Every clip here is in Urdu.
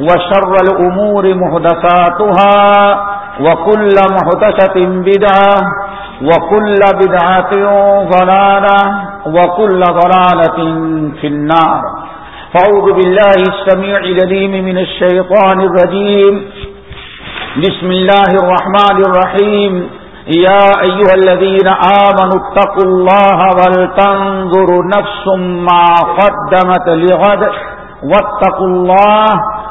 وشر الأمور محدثاتها وكل محدثة بدعة وكل بدعة ضلالة وكل ضلالة في النار. فأعوذ بالله السميع لليم من الشيطان الرجيم. بسم الله الرحمن الرحيم. يا أيها الذين آمنوا اتقوا الله والتنظر نفس ما قدمت لغد. واتقوا الله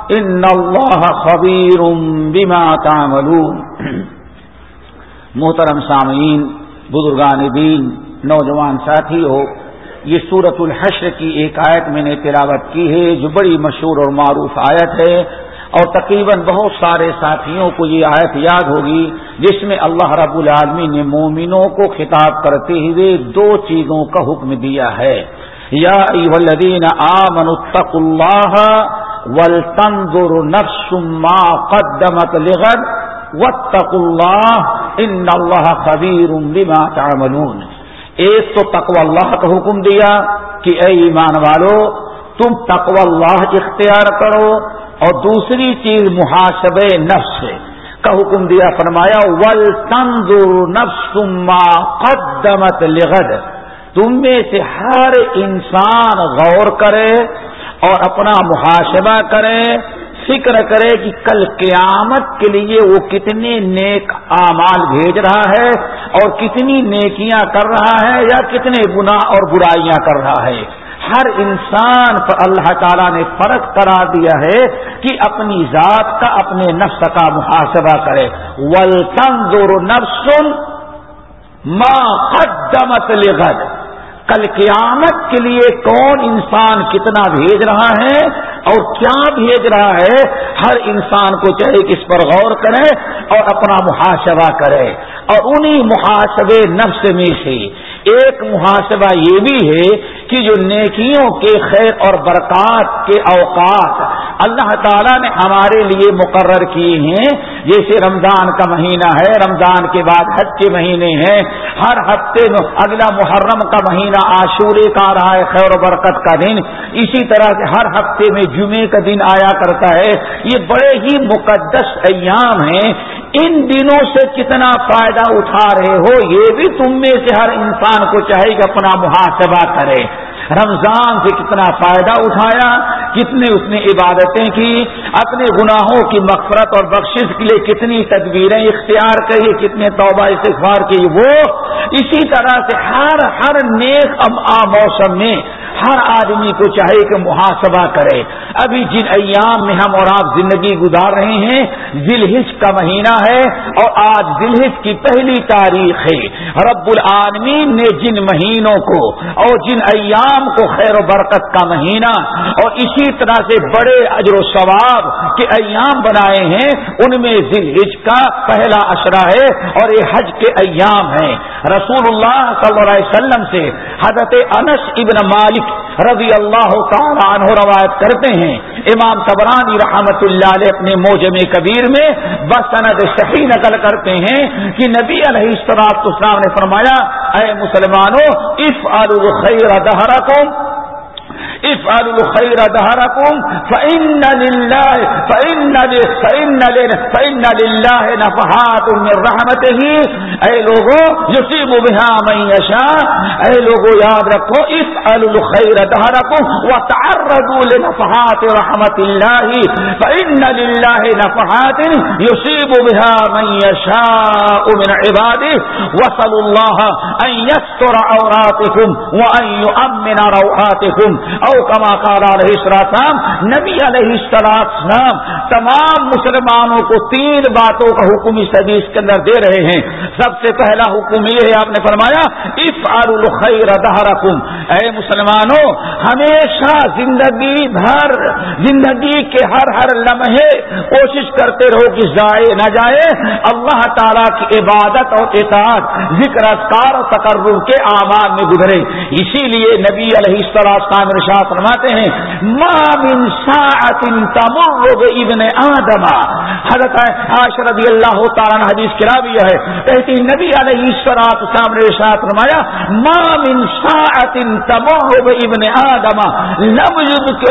ان اللہ خبیر بما تعملون محترم سامعین، بزرگان دین، نوجوان ساتھی ہو یہ سورت الحشر کی ایک آیت میں نے تلاوت کی ہے، جو بڑی مشہور اور معروف آیت ہے، اور تقریباً بہت سارے ساتھیوں کو یہ آیت یاد ہوگی، جس میں اللہ رب العالمی نے مومنوں کو خطاب کرتے ہوئے دو چیزوں کا حکم دیا ہے۔ یا الذین آمنوا اتقوا اللہ ولتنظر نفس ما قدمت لغد واتقوا الله ان اللہ خبیر بما تعملون۔ ایک تو تقوی اللہ کا حکم دیا کہ اے ایمان والو، تم تقوی اللہ اختیار کرو اور دوسری چیز محاسب نفس کا حکم دیا، فرمایا ول تنظر نفس ما قدمت لغد۔ تم میں سے ہر انسان غور کرے اور اپنا محاسبہ کرے، فکر کرے کہ کل قیامت کے لیے وہ کتنے نیک اعمال بھیج رہا ہے اور کتنی نیکیاں کر رہا ہے یا کتنے گناہ اور برائیاں کر رہا ہے۔ ہر انسان پر اللہ تعالیٰ نے فرق کرا دیا ہے کہ اپنی ذات کا، اپنے نفس کا محاسبہ کرے۔ ول تنظر نفس ما قدمت لغد کل قیامت کے لیے کون انسان کتنا بھیج رہا ہے اور کیا بھیج رہا ہے، ہر انسان کو چاہے کہ اس پر غور کرے اور اپنا محاسبہ کرے اور انہی محاسبے نفس میں سے۔ ایک محاسبہ یہ بھی ہے کہ جو نیکیوں کے خیر اور برکات کے اوقات اللہ تعالیٰ نے ہمارے لیے مقرر کیے ہیں جیسے رمضان کا مہینہ ہے، رمضان کے بعد حج کے مہینے ہیں۔ ہر ہفتے میں اگلا محرم کا مہینہ عاشورے کا رہا ہے، خیر و برکت کا دن۔ اسی طرح سے ہر ہفتے میں جمعے کا دن آیا کرتا ہے۔ یہ بڑے ہی مقدس ایام ہیں۔ ان دنوں سے کتنا فائدہ اٹھا رہے ہو، یہ بھی تم میں سے ہر انسان کو چاہے کہ اپنا محاسبہ کرے۔ رمضان سے کتنا فائدہ اٹھایا، کتنے اس نے عبادتیں کی، اپنے گناہوں کی مغفرت اور بخشش کے لیے کتنی تدبیریں اختیار کری، کتنے توبہ استغفار کی وہ اسی طرح سے ہر ہر نیک ام آ موسم میں ہر آدمی کو چاہے کہ محاسبہ کرے۔ ابھی جن ایام میں ہم اور آپ زندگی گزار رہے ہیں ذلحج کا مہینہ ہے اور آج ذلحج کی پہلی تاریخ ہے۔ رب العالمین نے جن مہینوں کو اور جن ایام کو خیر و برکت کا مہینہ اور اسی طرح سے بڑے اجر و ثواب کے ایام بنائے ہیں، ان میں ذلحج کا پہلا اشرا ہے اور یہ حج کے ایام ہیں۔ رسول اللہ صلی اللہ علیہ وسلم سے حضرت انس ابن مالک رضی اللہ تعالیٰ عنہ روایت کرتے ہیں، امام تبرانی رحمت اللہ علیہ اپنے موجم کبیر میں بسند صحیح نقل کرتے ہیں کہ نبی علیہ السلام نے فرمایا، اے مسلمانوں اف الخیر دہرکم افعلوا الخير دهركم فإن لله، فإن فإن فإن لله نفحات من رحمته. اے لوگوں يصيب بها من يشاء. اے لوگوں یاد رکھو، افعلوا الخير دهركم وتعرضوا لنفحات رحمة الله. فإن لله نفحات يصيب بها من يشاء من عباده. وصلوا الله أن يستر عوراتكم وأن يؤمن روحاتكم او کما کارا علیہ السلام نبی علیہ السلام تمام مسلمانوں کو تین باتوں کا حکم اس حدیث کے اندر دے رہے ہیں۔ سب سے پہلا حکم یہ ہے، آپ نے فرمایا اف الخیر دہرکم۔ اے مسلمانوں، ہمیشہ زندگی بھر، زندگی کے ہر ہر لمحے کوشش کرتے رہو کہ جائے نہ جائے۔ اللہ تعالیٰ کی عبادت اور اطاعت، ذکر اذکار اور تقرر کے آواز میں گزرے۔ اسی لیے نبی علیہ السلام فرماتے ہیں مامن تمر ابن آدم. حضرت عائشہ رضی اللہ تعالیٰ حدیث کرا بھی ہے۔ کہتی نبی علیہ السلام سامنے شاہ فرمایا مامن ساعت تمر ابن آدم، لم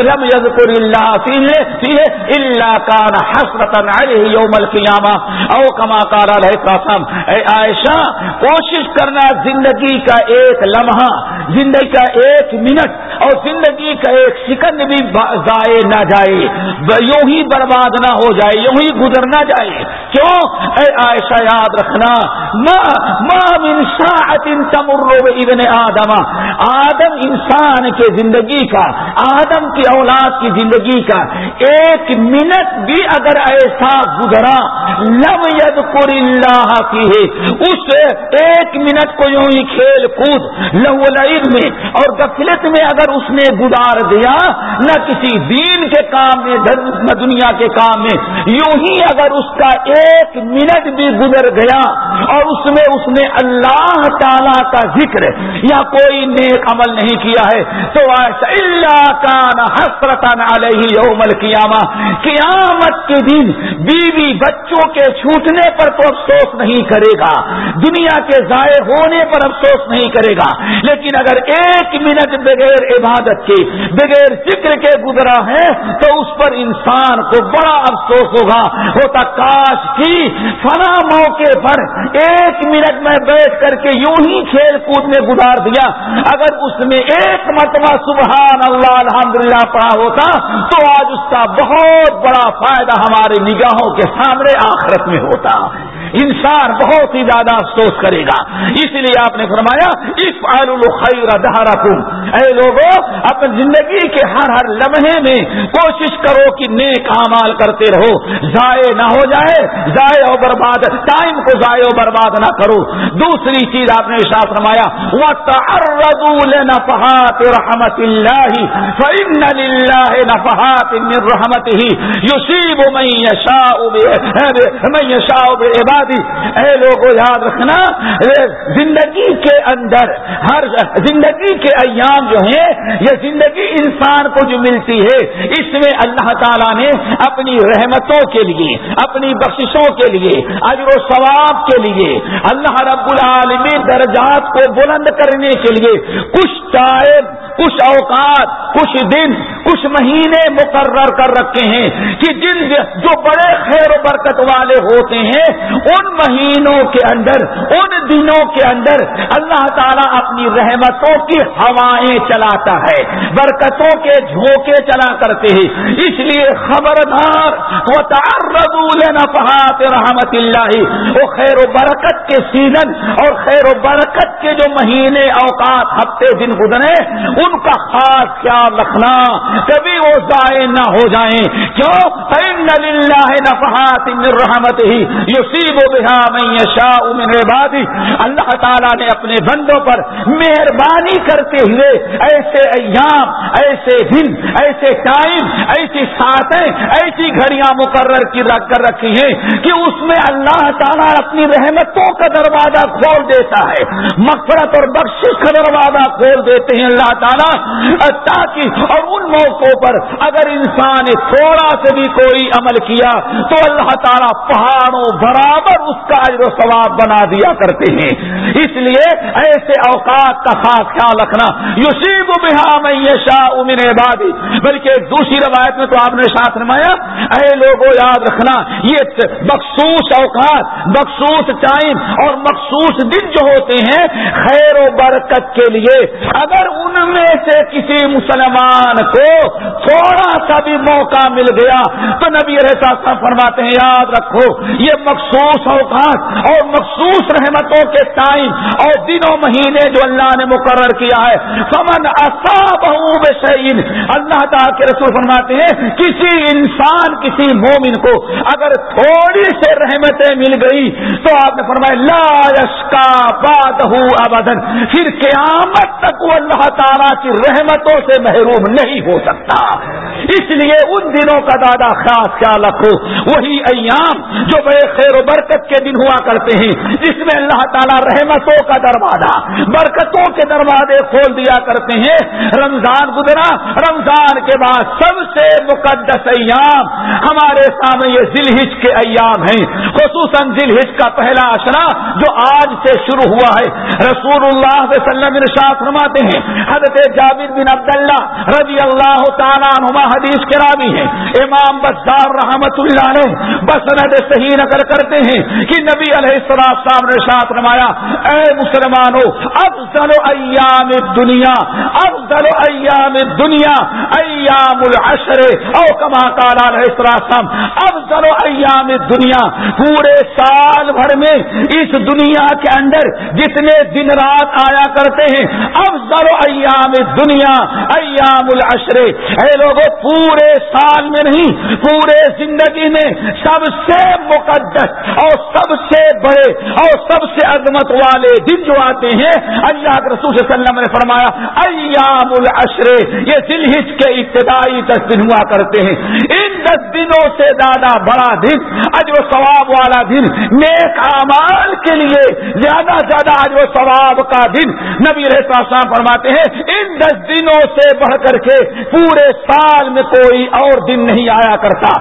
لم يذكر الله فيه فيه الا كان حسرة عليه يوم القيامة او كما قال عليه السلام اے عائشہ، کوشش کرنا زندگی کا ایک لمحہ، زندگی کا ایک منٹ اور زندگی کا ایک سکند بھی ضائع نہ جائے یوں ہی برباد نہ ہو جائے، یوں ہی گزر نہ جائے۔ کیوں؟ اے عائشہ، یاد رکھنا تمر ابن آدم۔ آدم انسان کے زندگی کا، آدم کی اولاد کی زندگی کا ایک منٹ بھی اگر ایسا گزرا، لم ید اللہ کی ہے اس ایک منٹ کو یوں ہی کھیل کود، لہو میں اور غفلت میں اگر عمر اس نے گزار دیا، نہ کسی دین کے کام میں، نہ دنیا کے کام میں۔ یوں ہی اگر اس کا ایک منٹ بھی گزر گیا اور اس میں اس نے اللہ تعالی کا ذکر یا کوئی نیک عمل نہیں کیا ہے، تو ایسا اللہ کا نہ حسرتن علیہ یوم القیامہ۔ قیامت کے دن بیوی بچوں کے چھوٹنے پر تو افسوس نہیں کرے گا، دنیا کے ضائع ہونے پر افسوس نہیں کرے گا۔ لیکن اگر ایک منٹ بغیر عبادت کے بغیر ذکر کے گزرا ہے، تو اس پر انسان کو بڑا افسوس ہوگا۔ ہوتا کاش کی فنا موقع پر ایک منٹ میں بیٹھ کر کے یوں ہی کھیل کود میں گزار دیا۔ اگر اس میں ایک مرتبہ سبحان اللہ، الحمدللہ پڑا ہوتا، تو آج اس کا بہت بڑا فائدہ ہمارے نگاہوں کے سامنے آخرت میں ہوتا۔ انسان بہت ہی زیادہ افسوس کرے گا۔ اس لیے آپ نے فرمایا اس الخیر دہارا اے لوگوں اپنی زندگی کے ہر ہر لمحے میں کوشش کرو کہ نیک امال کرتے رہو۔ ضائع نہ ہو جائے، ضائع و برباد، ٹائم کو ضائع و برباد نہ کرو۔ دوسری چیز آپ نے ساتھ فرمایا نفحات رحمت اللہ فإن للہ نفحات من رحمت ہی یصیب من یشاء من یشاء اے لوگوں یاد رکھنا زندگی کے اندر، ہر زندگی کے ایام جو ہیں، یہ زندگی انسان کو جو ملتی ہے، اس میں اللہ تعالیٰ نے اپنی رحمتوں کے لیے، اپنی بخشوں کے لیے، اجر و ثواب کے لیے، اللہ رب العالمی درجات کو بلند کرنے کے لیے کچھ ٹائم، کچھ اوقات، کچھ دن، کچھ مہینے مقرر کر رکھے ہیں کہ جن جو بڑے خیر و برکت والے ہوتے ہیں ان مہینوں کے اندر، ان دنوں کے اندر اللہ تعالیٰ اپنی رحمتوں کی ہوائیں چلاتا ہے، برکتوں کے جھونکے چلا کرتے ہیں۔ اس لیے خبردار وہ تاربول نفحات رحمت اللہ وہ خیر و برکت کے سیزن اور خیر و برکت کے جو مہینے، اوقات، ہفتے، دن گزرے، ان کا خاص خیال رکھنا۔ کبھی وہ ضائع نہ ہو جائیں۔ کیوں؟ نفحات من رحمت ہی یوسیب و بحا میں شاہ من عبادی اللہ تعالیٰ نے اپنے بندوں پر مہربانی کرتے ہوئے ایسے ایام، ایسے دن، ایسے ٹائم، ایسی ساتیں ایسی گھڑیاں مقرر کی رکھ کر رکھی ہیں کہ اس میں اللہ تعالیٰ اپنی رحمتوں کا دروازہ کھول دیتا ہے۔ مغفرت اور بخشش کا دروازہ کھول دیتے ہیں اللہ تعالیٰ۔ تاکہ اور ان موقعوں پر اگر انسان نے تھوڑا سے بھی کوئی عمل کیا تو اللہ تعالیٰ پہاڑوں برابر اس کا اجر و ثواب بنا دیا کرتے ہیں۔ اس لیے ایسے اوقات کا خاص خیال رکھنا۔ یوسیب بہا میں شاہ امین عبادی۔ بلکہ ایک دوسری روایت میں تو آپ نے ساتھ نمایا اے لوگوں یاد رکھنا، یہ مخصوص اوقات، مخصوص ٹائم اور مخصوص دن جو ہوتے ہیں، خیر و برکت کے لیے۔ اگر ان میں سے کسی مسلمان کو تھوڑا سا بھی موقع مل گیا، تو نبی رہتا فرماتے ہیں، یاد رکھو، یہ مخصوص اوقات اور مخصوص رحمتوں کے ٹائم اور دنوں مہینے جو اللہ نے مقرر کیا ہے۔ سمن شعین اللہ تعالیٰ کے رسول فرماتے ہیں، کسی انسان، کسی مومن کو اگر تھوڑی سے رحمتیں مل گئی تو آپ نے فرمایا، لا یش کا بات ابدن پھر قیامت تک وہ اللہ تعالیٰ کی رحمتوں سے محروم نہیں ہو سکتا۔ اس لیے ان دنوں کا دادا خاص خیال رکھو۔ وہی ایام جو بڑے خیر و برکت کے دن ہوا کرتے ہیں۔ جس میں اللہ تعالیٰ رحمتوں کا دروازہ، برکتوں کے دروازے کھول دیا کرتے ہیں۔ رمضان گزرا، رمضان کے بعد سب سے مقدس ایام ہمارے سامنے یہ ذیل کے ایام ہیں۔ خصوصاً ذیل کا پہلا اشرا جو آج سے شروع ہوا ہے۔ رسول اللہ علیہ وسلم فرماتے ہیں، حضرت جابر بن عبداللہ رضی اللہ تعالیٰ نما حدیث کے راوی ہیں۔ امام بسار رحمت اللہ علیہ بسند صحیح نقل کرتے ہیں۔ کہ نبی علیہ السلام صاحب نے ساتھ رمایا اے مسلمانوں، افضل ایام دنیا افضل ایام دنیا ایام العشر، او کما کالا علیہ السلام افضل ایام دنیا پورے سال بھر میں اس دنیا کے اندر جتنے دن رات آیا کرتے ہیں، افضل ایام دنیا ایام العشر۔ اے لوگوں پورے سال میں نہیں، پورے زندگی میں سب سے مقدس اور سب سے بڑے اور سب سے عظمت والے دن جو آتے ہیں، اللہ کے رسول صلی اللہ علیہ وسلم نے فرمایا، ایام العشر، یہ دل کے ابتدائی دس دن ہوا کرتے ہیں۔ ان دس دنوں سے زیادہ بڑا دن اجر و ثواب والا دن، نیک امال کے لیے زیادہ زیادہ اجر و ثواب کا دن۔ نبی رہتا فرماتے ہیں دس دنوں سے بڑھ کر کے پورے سال میں کوئی اور دن نہیں آیا کرتا۔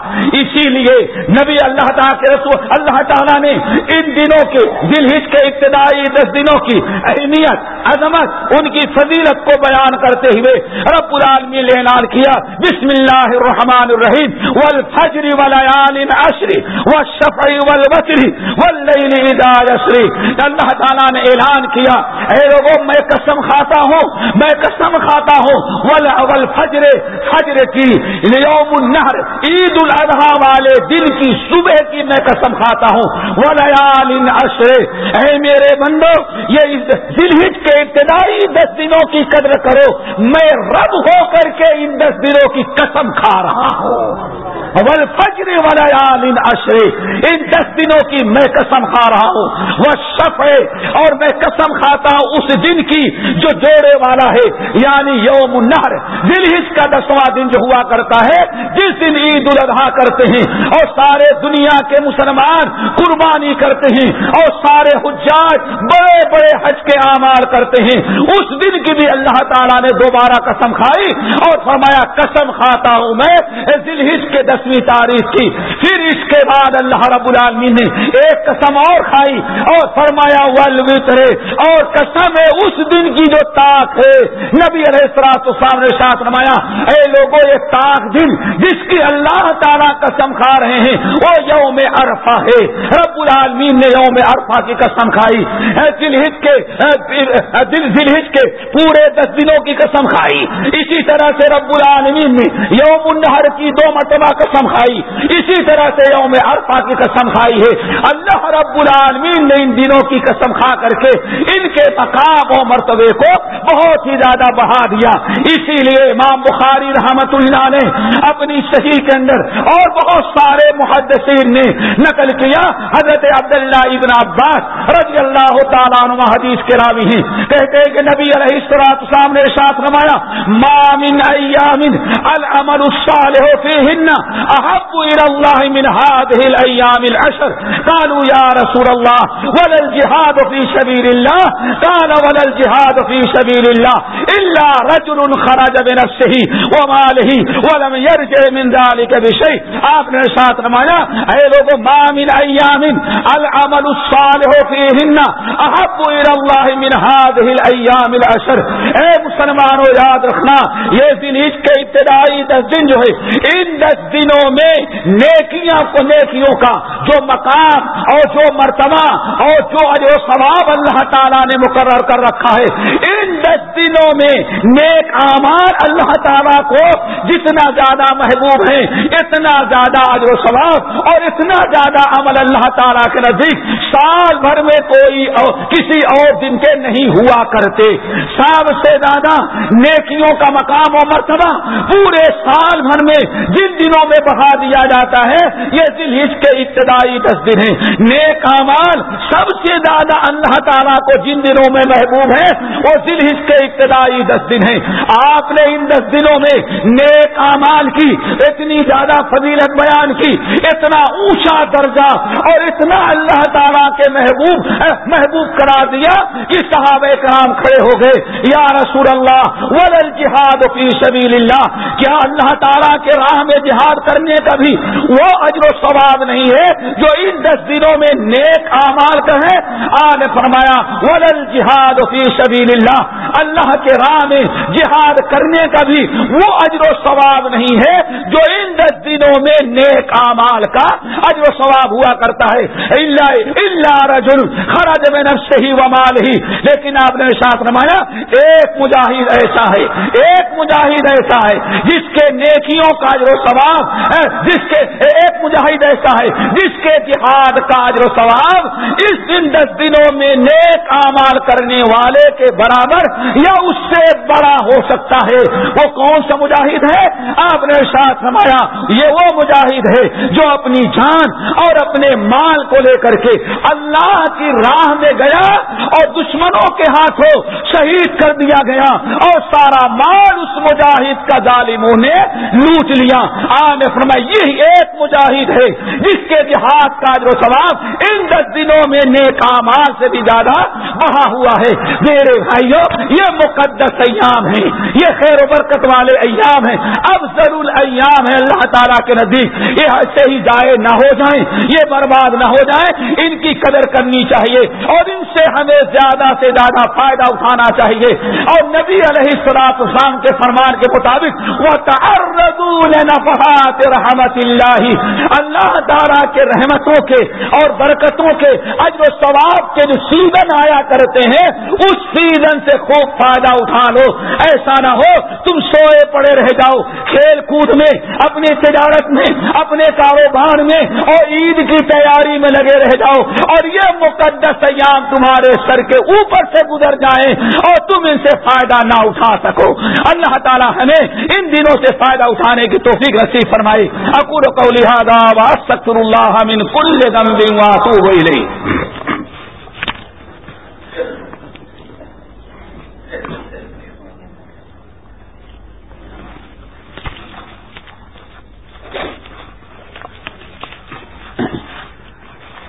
اسی لیے نبی اللہ تعالیٰ کے رسول اللہ تعالیٰ نے ان دنوں کے دل ہچ کے ابتدائی دس دنوں کی اہمیت، عظمت، ان کی فضیلت کو بیان کرتے ہوئے رب العالمین نے اعلان کیا بسم اللہ الرحمن الرحیم، والفجر وليال عشر والشفع والوتر والليل اذا يسر اللہ تعالی نے اعلان کیا، اے لوگوں میں قسم کھاتا ہوں، میں قسم کھاتا ہوں۔ والفجر فجر کی یوم النہر، عید الاضحیٰ والے دن کی صبح کی میں قسم کھاتا ہوں۔ ولیال عشر اے میرے بندو، یہ دل ہج کے ابتدائی دس دنوں کی قدر کرو۔ میں رب ہو کر کے ان دس دنوں کی قسم کھا رہا ہوں۔ ول فجر والا اشرے ان دس دنوں کی میں قسم کھا رہا ہوں۔ وہ شف ہے اور میں قسم کھاتا ہوں اس دن کی جو جوڑے والا ہے یعنی یوم النہر۔ دل ہج کا دسواں دن جو ہوا کرتا ہے، جس دن عید الاضحیٰ کرتے ہیں اور سارے دنیا کے مسلمان قربانی کرتے ہیں اور سارے حجاج بڑے بڑے حج کے اعمال کرتے ہیں۔ اس دن کی بھی اللہ تعالیٰ نے دوبارہ قسم کھائی اور فرمایا، قسم کھاتا ہوں میں دل ہج کے دسویں تاریخ کی۔ پھر اس کے بعد اللہ رب العالمین نے ایک قسم اور کھائی اور فرمایا ول اور قسم ہے، اس دن کی جو تاک ہے۔ نبی علیہ السلاط نے ساتھ رمایا اے لوگوں یہ تاک دن جس کی اللہ تعالیٰ قسم کھا رہے ہیں، وہ یوم عرفہ ہے۔ رب العالمین نے یوم عرفہ کی قسم کھائی۔ کے دل کے پورے دس دنوں کی قسم کھائی۔ اسی طرح سے رب العالمین نے یوم النہر کی دو مرتبہ قسم کھائی اسی طرح سے یوم عرفہ کی قسم کھائی ہے۔ اللہ رب العالمین نے ان دنوں کی قسم کھا کر کے ان کے مقام و مرتبے کو بہت ہی زیادہ بڑھا دیا۔ اسی لیے امام بخاری رحمت اللہ نے اپنی صحیح کے اندر اور بہت سارے محدثین نے نقل کیا۔ حضرت عبداللہ ابن عباس رضی اللہ تعالیٰ عنہ حدیث کے راوی ہیں۔ کہتے ہیں کہ نبی علیہ السلاط سامنے ساتھ نمایا مامن ایام العمل الصالح فیہن احب الى اللہ من هذه الايام العشر. قالوا یا رسول اللہ ولا الجهاد في سبيل الله؟ قال، ولا الجهاد في سبيل الله. الا رجل خرج بنفسه وماله ولم يرجع من ذلك بشيء. آپ نے ساتھ نمایا اے لوگوں مامن ایام العمل الصالح فیہن احب الى اللہ من هذه الايام العشر. اے مسلمانوں یاد رکھنا، یہ دن عید کے ابتدائی دس دن جو ہے، ان دس دن دنوں میں نیکیاں کو نیکیوں کا جو مقام اور جو مرتبہ اور جو اجو ثواب اللہ تعالیٰ نے مقرر کر رکھا ہے، ان دس دنوں میں نیک اعمال اللہ تعالیٰ کو جتنا زیادہ محبوب ہے اتنا زیادہ اجو ثواب اور اتنا زیادہ عمل اللہ تعالیٰ کے نزدیک سال بھر میں کوئی اور کسی اور دن کے نہیں ہوا کرتے۔ سب سے زیادہ نیکیوں کا مقام و مرتبہ پورے سال بھر میں جن دنوں میں بڑھا دیا جاتا ہے، یہ دل ہج کے ابتدائی دس دن ہیں۔ نیک امال سب سے زیادہ اللہ تعالیٰ کو جن دنوں میں محبوب ہے وہ دل ہج کے ابتدائی دس دن ہیں۔ آپ نے ان دس دنوں میں نیک امال کی، اتنی زیادہ فضیلت بیان کی، اتنا اونچا درجہ اور اتنا اللہ تعالیٰ کے محبوب محبوب کرا دیا کہ صحابہ کرام کھڑے ہو گئے۔ یا رسول اللہ، ولل جہاد فی سبیل اللہ کیا اللہ تعالیٰ کے راہ میں جہاد کرنے کا بھی وہ اجر و ثواب نہیں ہے جو ان دس دنوں میں نیک اعمال کا ہے؟ آج فرمایا، ولل جہاد فی سبیل اللہ اللہ کے راہ میں جہاد کرنے کا بھی وہ اجر و ثواب نہیں ہے جو ان دس دنوں میں نیک اعمال کا اجر و ثواب ہوا کرتا ہے۔ اللہ رجل خرج میں نفس ہی ومال ہی لیکن آپ نے ساتھ رمایا ایک مجاہد ایسا ہے، ایک مجاہد ایسا ہے جس کے نیکیوں کا جو ثواب جس کے ایک مجاہد ایسا ہے جس کے جہاد کا جو ثواب اس دن دس دنوں میں نیک امال کرنے والے کے برابر یا اس سے بڑا ہو سکتا ہے؟ وہ کون سا مجاہد ہے؟ آپ نے ساتھ سمایا یہ وہ مجاہد ہے جو اپنی جان اور اپنے مال کو لے کر کے اللہ کی راہ میں گیا اور دشمنوں کے ہاتھوں شہید کر دیا گیا اور سارا مال اس مجاہد کا ظالموں نے لوٹ لیا۔ آنے فرمایا یہ ایک مجاہد ہے جس کے جہاد کا جو ثواب ان دس دنوں میں نیک مال سے بھی زیادہ بہا ہوا ہے۔ میرے بھائیوں یہ مقدس ایام ہیں، یہ خیر و برکت والے ایام ہیں اب ضرور ایام ہے اللہ تعالیٰ کے نزدیک یہ ایسے ہی ضائع نہ ہو جائیں، یہ برباد نہ ہو جائیں، ان کی قدر کرنی چاہیے۔ اور ان سے ہمیں زیادہ سے زیادہ فائدہ اٹھانا چاہیے۔ اور نبی علیہ السلاط اسلام کے فرمان کے مطابق وہ نفحات رحمت اللہ اللہ تعالیٰ کے رحمتوں کے اور برکتوں کے اجر و ثواب کے جو سیزن آیا کرتے ہیں، اس سیزن سے خوب فائدہ اٹھا لو۔ ایسا نہ ہو، تم سوئے پڑے رہ جاؤ۔ کھیل کود میں، اپنی تجارت میں، اپنے کاروبار میں اور عید کی تیاری میں لگے رہ جاؤ۔ اور یہ مقدس ایام تمہارے سر کے اوپر سے گزر جائیں اور تم ان سے فائدہ نہ اٹھا سکو۔ اللہ تعالیٰ ہمیں ان دنوں سے فائدہ اٹھانے کی توفیق نصیب فرمائی اکور کو لہٰذا سکر اللہ من کل دم ہوئی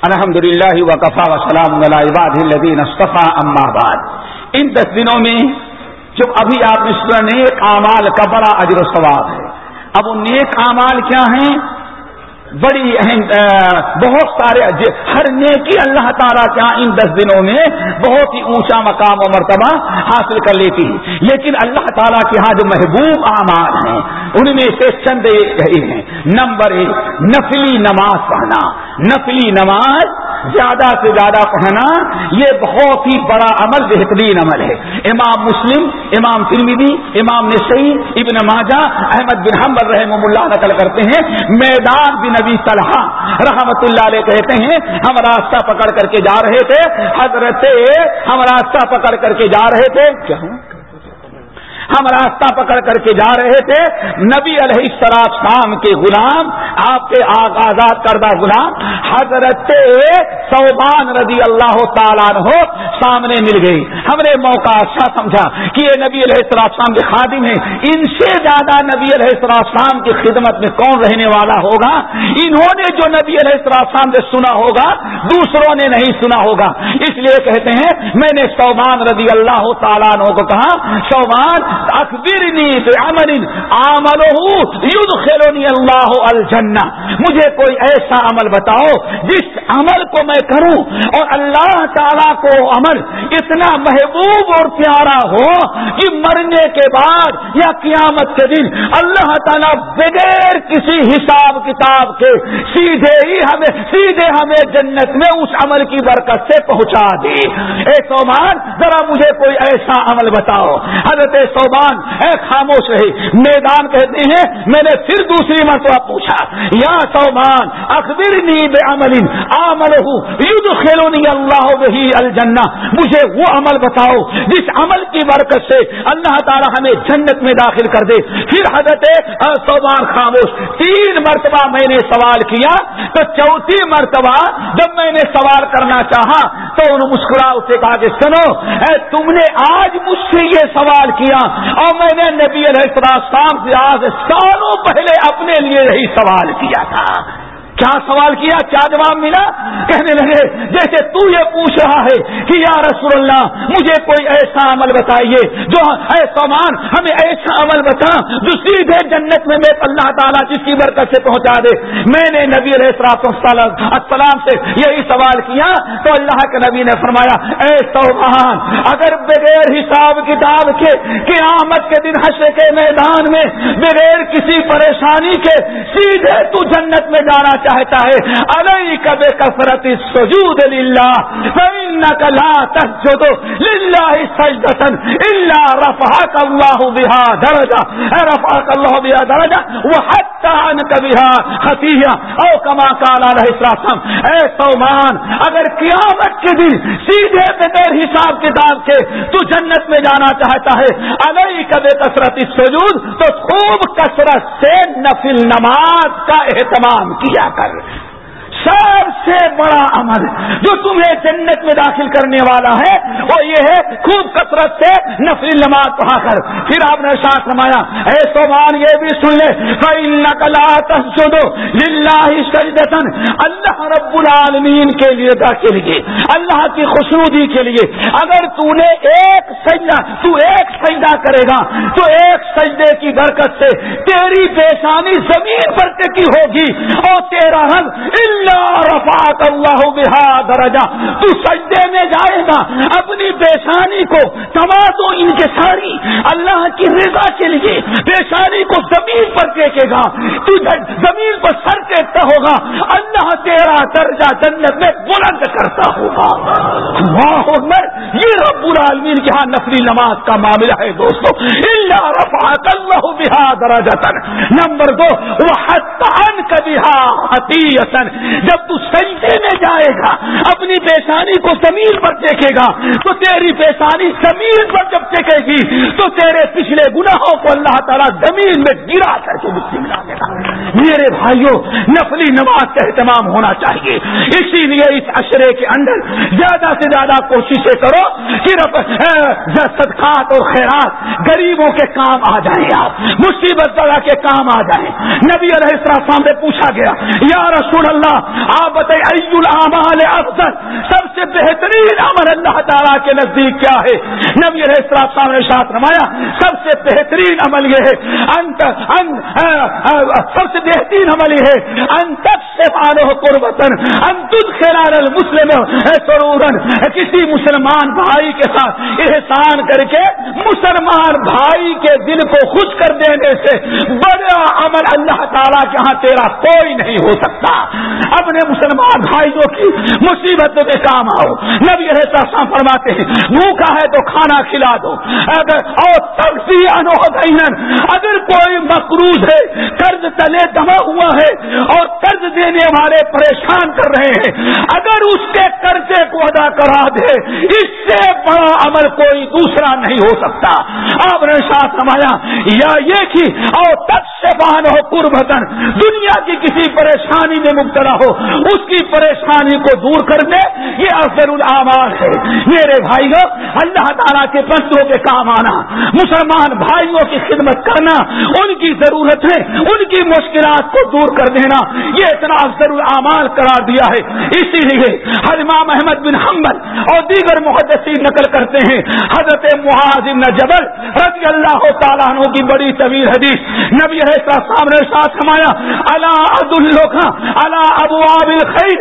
الحمد للہ وقفا وسلام عباد الدین اصطفیٰ اما بعد۔ ان دس دنوں میں جو ابھی آپ نے سنا نیک اعمال کا بڑا اجر و ثواب ہے۔ اب وہ نیک اعمال کیا ہیں؟ بڑی اہم بہت سارے ہر نیکی اللہ تعالیٰ کیا ہاں ان دس دنوں میں بہت ہی اونچا مقام و مرتبہ حاصل کر لیتی ہے۔ لیکن اللہ تعالیٰ کے ہاں جو محبوب اعمال ہیں ان میں سے چند رہے ہیں۔ نمبر ایک، نفلی نماز پڑھنا۔ نفلی نماز زیادہ سے زیادہ پڑھنا، یہ بہت ہی بڑا عمل، بہترین عمل ہے۔ امام مسلم، امام فرمیدی امام نسئی ابن ماجہ، احمد بن حمبر رحم اللہ نقل کرتے ہیں۔ میدان بن نبی طلحہ رحمت اللہ علیہ کہتے ہیں، ہم راستہ پکڑ کر کے جا رہے تھے۔ حضرت، ہم راستہ پکڑ کر کے جا رہے تھے۔ کیا ہوں؟ ہم راستہ پکڑ کر کے جا رہے تھے۔ نبی علیہ سراب شام کے غلام، آپ کے آزاد کردہ غلام، حضرت صوبان رضی اللہ تعالیٰ ہو سامنے مل گئی ہم نے موقع اچھا سمجھا کہ یہ نبی علیہ السلام کے خادم ہیں۔ ان سے زیادہ نبی علیہ السلام کی خدمت میں کون رہنے والا ہوگا؟ انہوں نے جو نبی علیہ السلام سے سنا ہوگا، دوسروں نے نہیں سنا ہوگا۔ اس لیے کہتے ہیں، میں نے صوبان رضی اللہ تعالیٰ کو کہا، صوبان اخبرنی بعمل عمله يدخلني اللہ الجنہ مجھے کوئی ایسا عمل بتاؤ جس عمل کو میں کروں اور اللہ تعالیٰ کو عمل اتنا محبوب اور پیارا ہو کہ مرنے کے بعد یا قیامت کے دن اللہ تعالیٰ بغیر کسی حساب کتاب کے سیدھے ہی ہمیں سیدھے ہمیں جنت میں اس عمل کی برکت سے پہنچا دی اے سومان، ذرا مجھے کوئی ایسا عمل بتاؤ۔ حضرت سو اے خاموش رہے میدان کہتے ہیں، میں نے پھر دوسری مرتبہ پوچھا۔ یا سومان اخبر نیب عمل عمل خیلونی اللہ بہی الجنہ۔ مجھے وہ عمل بتاؤ، جس عمل کی برکت سے اللہ تعالی ہمیں جنت میں داخل کر دے۔ پھر حضرت سومان خاموش، تین مرتبہ میں نے سوال کیا، تو چوتھی مرتبہ جب میں نے سوال کرنا چاہا، تو انہوں مسکرا اسے کہا کہ سنو، اے تم نے آج مجھ سے یہ سوال کیا اور میں نے نبی علیہ السلام سے آج سالوں پہلے اپنے لیے یہی سوال کیا تھا۔ کیا سوال کیا؟ کیا جواب ملا؟ کہنے لگے، جیسے تو یہ پوچھ رہا ہے کہ یا رسول اللہ، مجھے کوئی ایسا عمل بتائیے جو اے سامان ہمیں ایسا عمل بتا، جو سیدھے جنت میں میں اللہ تعالیٰ جس کی برکت سے پہنچا دے۔ میں نے نبی علیہ السلام سے یہی سوال کیا، تو اللہ کے نبی نے فرمایا، اے سومان اگر بغیر حساب کتاب کے قیامت کے دن حشر کے میدان میں بغیر کسی پریشانی کے سیدھے تو جنت میں جانا چاہ چاہتا ہے ارے کب کثرت سجود للہ لا تسجد للہ سجدتن الا رفعك الله بها درجہ۔ رفعك الله بها درجہ وحتى انك بها خطیہ او کما قال علیہ السلام، اے سومان، اگر قیامت کے دن سیدھے بغیر حساب کتاب کے تو جنت میں جانا چاہتا ہے علیہ کب کثرت سجود تو خوب کثرت سے نفل نماز کا اہتمام کیا کر سب سے بڑا عمل جو تمہیں جنت میں داخل کرنے والا ہے، وہ یہ ہے خوب کثرت سے نفری نماز پڑھا کر۔ پھر آپ نے ساتھ رمایا اے سومان یہ بھی سن لے۔ نقلا اللہ رب العالمین کے لیے داخل لیے اللہ کی خوشنودی کے لیے۔ اگر تو نے ایک سجدہ، تو ایک سجدہ کرے گا، تو ایک سجدے کی برکت سے تیری پیشانی زمین پر ٹکی ہوگی۔ اور تیرا رنگ رفاق اللہ بہا درجہ۔ تو سجدے میں جائے گا۔ اپنی پیشانی کو توازو ان کے ساری۔ اللہ کی رضا کے لیے پیشانی کو زمین پر دیکھے گا۔ تو زمین پر سر دیکھتا ہوگا۔ اللہ تیرا درجہ جنت میں بلند کرتا ہوگا۔ یہ رب العالمین کے ہاں نفری نماز کا معاملہ ہے دوستو۔ اللہ رفاق اللہ بہا درجہ نمبر دو وہ حتان کبھی جب تو سجدے میں جائے گا، اپنی پیشانی کو زمین پر دیکھے گا، تو تیری پیشانی زمین پر جب دیکھے گی، تو تیرے پچھلے گناہوں کو اللہ تعالیٰ زمین میں گرا کر کے مٹی ملا دے گا میرے بھائیوں نفلی نماز کا اہتمام ہونا چاہیے۔ اسی لیے اس اشرے کے اندر زیادہ سے زیادہ کوششیں کرو کہ صدقات اور خیرات غریبوں کے کام آ جائیں آپ، مصیبت طرح کے کام آ جائیں۔ نبی علیہ السلام سے پوچھا گیا، یا رسول اللہ آپ بتائیے افضل سب سے بہترین عمل اللہ تعالیٰ کے نزدیک کیا ہے؟ نبی علیہ السلام نے شاط رمایا سب سے بہترین عمل یہ ہے، انت، ان سب سے بہترین عمل یہ ہے انتق قربتن المسلم سرورن کسی مسلمان بھائی کے ساتھ احسان کر کے مسلمان بھائی کے دل کو خوش کر دینے سے بڑا عمل اللہ تعالیٰ کے ہاں تیرا کوئی نہیں ہو سکتا. اپنے مسلمان بھائیوں کی مصیبت میں کام آؤ. نبی رہتا فرماتے ہیں، بھوکا ہے تو کھانا کھلا دو. اگر اور تب سی اگر کوئی مقروض ہے، قرض تلے دبا ہوا ہے اور قرض دینے والے پریشان کر رہے ہیں۔ اگر اس کے قرضے کو ادا کرا دے، اس سے بڑا عمل کوئی دوسرا نہیں ہو سکتا۔ آپ نے ساتھ سمایا یا یہ کہ اور تب سے بہن ہو قربتن دنیا کی کسی پریشانی میں مبتلا ہو، اس کی پریشانی کو دور کرنے یہ افضل العمال ہے۔ میرے بھائیوں، اللہ تعالیٰ کے بندوں کے کام آنا، مسلمان بھائیوں کی خدمت کرنا، ان کی ضرورت ہے ان کی مشکلات کو دور کر دینا، یہ اتنا افضل العمال قرار دیا ہے۔ اسی لیے حرمام احمد بن حمد اور دیگر محدثی نقل کرتے ہیں۔ حضرت محاذ جبل رضی اللہ تعالیٰ عنہ کی بڑی طویل حدیث نبی سامنے ساتھ ہمایا اللہ عبد اللہ ابو عابل خیر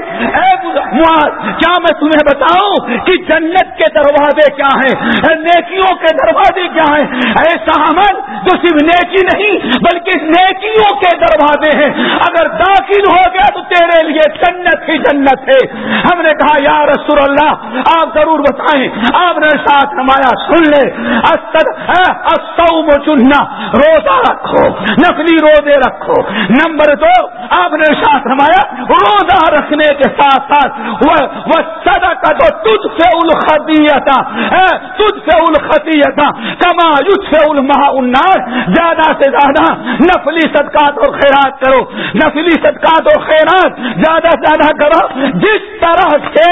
کیا میں تمہیں بتاؤں کہ جنت کے دروازے کیا ہیں؟ نیکیوں کے دروازے کیا ہیں؟ ایسا عمل جو صرف نیکی نہیں، بلکہ نیکیوں کے دروازے ہیں۔ اگر داخل ہو گیا تو تیرے لیے جنت ہی جنت ہے۔ ہم نے کہا، یا رسول اللہ، آپ ضرور بتائیں۔ آپ نے ساتھ ہمایا سن لے۔ چننا روزہ رکھو نقلی روزے رکھو۔ نمبر دو، آپ نے ساتھ ہمایا روزہ رکھنے کے ساتھ ساتھ وہ سدا کا جو تجھ سے الخطیتا تجھ سے الخطیتا کما یوتھ سے المہ انار زیادہ سے زیادہ نفلی صدقات اور خیرات کرو. نفلی صدقات اور خیرات. زیادہ سے زیادہ کرو. جس طرح سے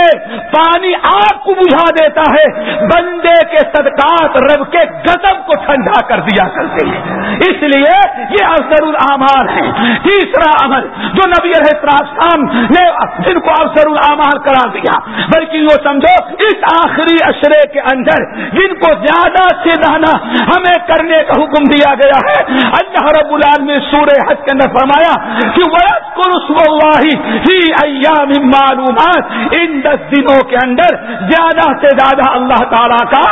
پانی آگ کو بجھا دیتا ہے، بندے کے صدقات رب کے گزب کو ٹھنڈا کر دیا کرتے ہیں. اس لیے یہ افسر العمال ہے تیسرا عمل، جو نبی السلام نے جن کو افسر العمال کرا دیا، بلکہ یہ سمجھو، اس آخری اشرے کے اندر جن کو زیادہ سے زیادہ ہمیں کرنے کا حکم دیا گیا ہے، اللہ رب العالمین سورہ حج کے اندر فرمایا کہ ایام معلومات۔ ان دس دنوں کے اندر زیادہ سے زیادہ اللہ تعالیٰ کا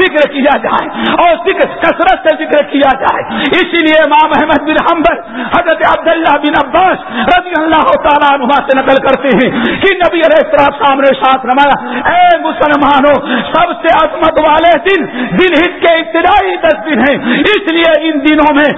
ذکر کیا جائے اور ذکر، کثرت سے ذکر کیا جائے۔ اسی لیے امام احمد بن حمبر حضرت عبداللہ بن عباس رضی اللہ تعالیٰ عنہ سے نقل کرتے ہیں کہ نبی علیہ السلام سامنے ساتھ رمایا اے مسلمانوں، سب سے عظمت والے دن دن ہت کے ابتدائی دس دن ہیں۔ اس لیے ان دنوں میں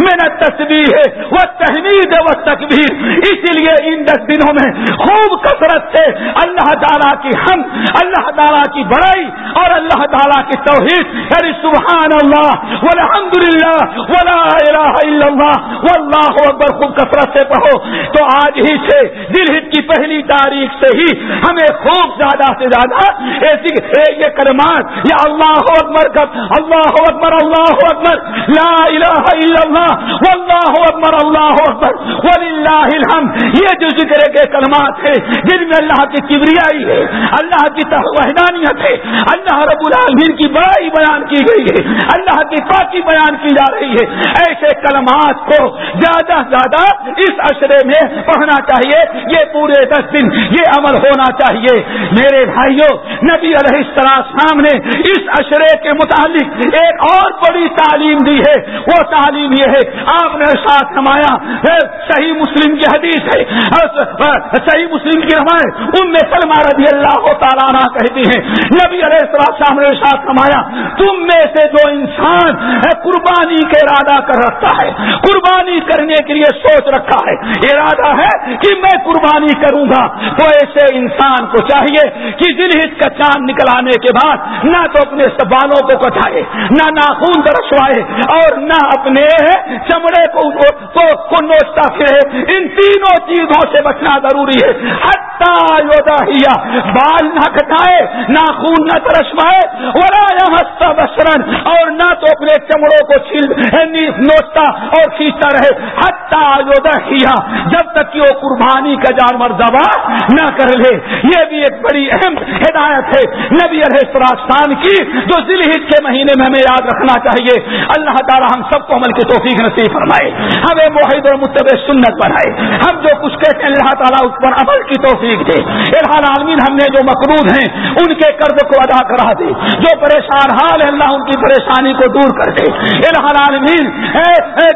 محنت تصویر ہے وہ تحمید وہ تکبیر اسی لیے ان دس دنوں میں خوب کثرت سے اللہ تعالیٰ کی ہم اللہ تعالیٰ کی بڑائی اور اللہ تعالیٰ کی توحید۔ یعنی سبحان اللہ الحمد للہ ولا الہ الا اللہ، واللہ اکبر، خوب کثرت سے پڑھو۔ تو آج ہی سے دل ہت کی پہلی تاریخ سے ہی ہمیں خوب زیادہ سے زیادہ ایسی یہ کلمات، یا اللہ اکبر کر، اللہ اکبر اللہ اکبر، لا الہ الا اللہ، واللہ اکبر، اللہ اکبر، وللہ الحمد، یہ جو ذکر کے کلمات ہیں، جن میں اللہ کی کبریائی ہے، اللہ کی وحدانیت ہے، اللہ رب العالمین کی بڑائی بیان کی گئی ہے، اللہ کی پاکی بیان کی جا رہی ہے، ایسے کلمات کو زیادہ زیادہ اس اشرے میں پڑھنا چاہیے، یہ پورے دس دن، یہ عمل ہونا چاہیے۔ میرے بھائیوں نبی علیہ السلام نے اس اشرے کے متعلق ایک اور بڑی تعلیم دی ہے۔ وہ تعلیم یہ ہے، آپ نے ساتھ نمایا صحیح مسلم کی حدیث ہے۔ صحیح مسلم کی روایت ان میں سلمہ رضی اللہ تعالیٰ کہتی ہیں نبی علیہ السلام نے ساتھ نمایا تم میں سے جو انسان قربانی کا ارادہ کر رکھتا ہے، قربانی کرنے کے لیے سوچ رکھا ہے، ارادہ ہے کہ میں قربانی کروں گا۔ تو ایسے انسان کو چاہیے کہ دل ہت کا چاند نکل آنے کے بعد نہ تو اپنے بالوں کو کٹائے نہ ناخون درسوائے اور نہ اپنے چمڑے کو نوچتا پھرے۔ ان تینوں چیزوں سے بچنا ضروری ہے۔ ہتایا بال نہ کٹائے ناخون نہ ترسوائے اور ترشمائے ہستا بسرن اور نہ تو اپنے چمڑوں کو چھیل یعنی نوچتا اور کھینچتا رہے ہتا ہیا جب تک کہ وہ قربانی کا جانور دبا نہ کر لے۔ یہ بھی ایک بڑی اہم ہدایت ہے نبی علیہ السلام کی، جو ذیل کے مہینے میں ہمیں یاد رکھنا چاہیے۔ اللہ تعالی ہم سب کو عمل کی توفیق نصیب فرمائے۔ ہمیں معاہد اور متب سنت بنائے۔ ہم جو کچھ کہتے ہیں، اللہ تعالیٰ اس پر عمل کی توفیق دے۔ الحال عالمین، ہم نے جو مقروض ہیں، ان کے قرض کو ادا کرا دے۔ جو پریشان حال ہے، اللہ ان کی پریشانی کو دور کر دے۔ الحال عالمین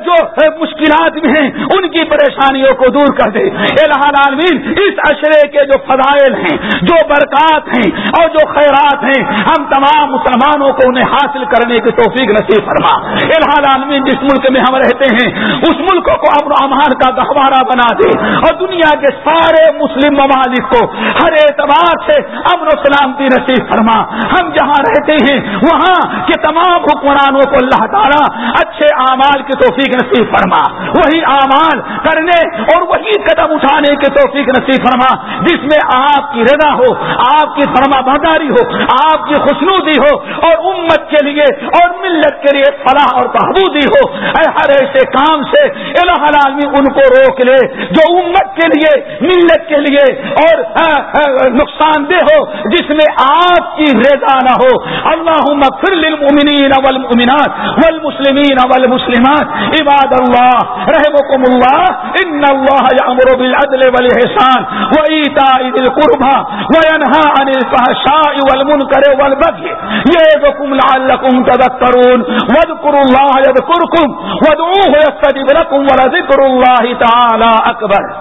جو مشکلات بھی ہیں، ان کی پریشانیوں کو دور کر دے۔ الحال عالمین اس اشرے کے جو فضائل ہیں، جو برکات ہیں اور جو خیرات ہیں، ہم تمام مسلمانوں کو انہیں حاصل کرنے کی توفیق نصیب فرما۔ الحال عالمین جس ملک میں ہم رہتے ہیں، اس ملک کو امن و امان کا گہوارہ بنا دے اور دنیا کے سارے مسلم ممالک کو ہر اعتبار سے امن و سلامتی نصیب فرما۔ ہم جہاں رہتے ہیں وہاں کے تمام حکمرانوں کو اللہ تعالیٰ اچھے اعمال کی توفیق نصیب فرما، وہی اعمال کرنے اور وہی قدم اٹھانے کے توفیق نصیب فرما، جس میں آپ کی رضا ہو، آپ کی فرما برداری ہو، آپ کی خوشنودی ہو اور امت کے لیے اور ملت کے لیے فلاح اور بہبودی ہو۔ ہر ایسے کام سے العالمی ان کو روک لے جو امت کے لیے، ملت کے لیے اور نقصان دہ ہو، جس میں آپ کی رضا نہ ہو۔ اللہ مغفر للمؤمنین والمؤمنات والمسلمین والمسلمات. عباد اللہ رحمكم اللہ ان اللہ یامر بالعدل والاحسان وایتاء ذی القربى وینهى عن الفحشاء والمنکر والبغي یعظکم لعلکم تذکرون واذکروا اللہ یذکرکم وادعوه يستجب لكم ولذكر الله تعالى أكبر.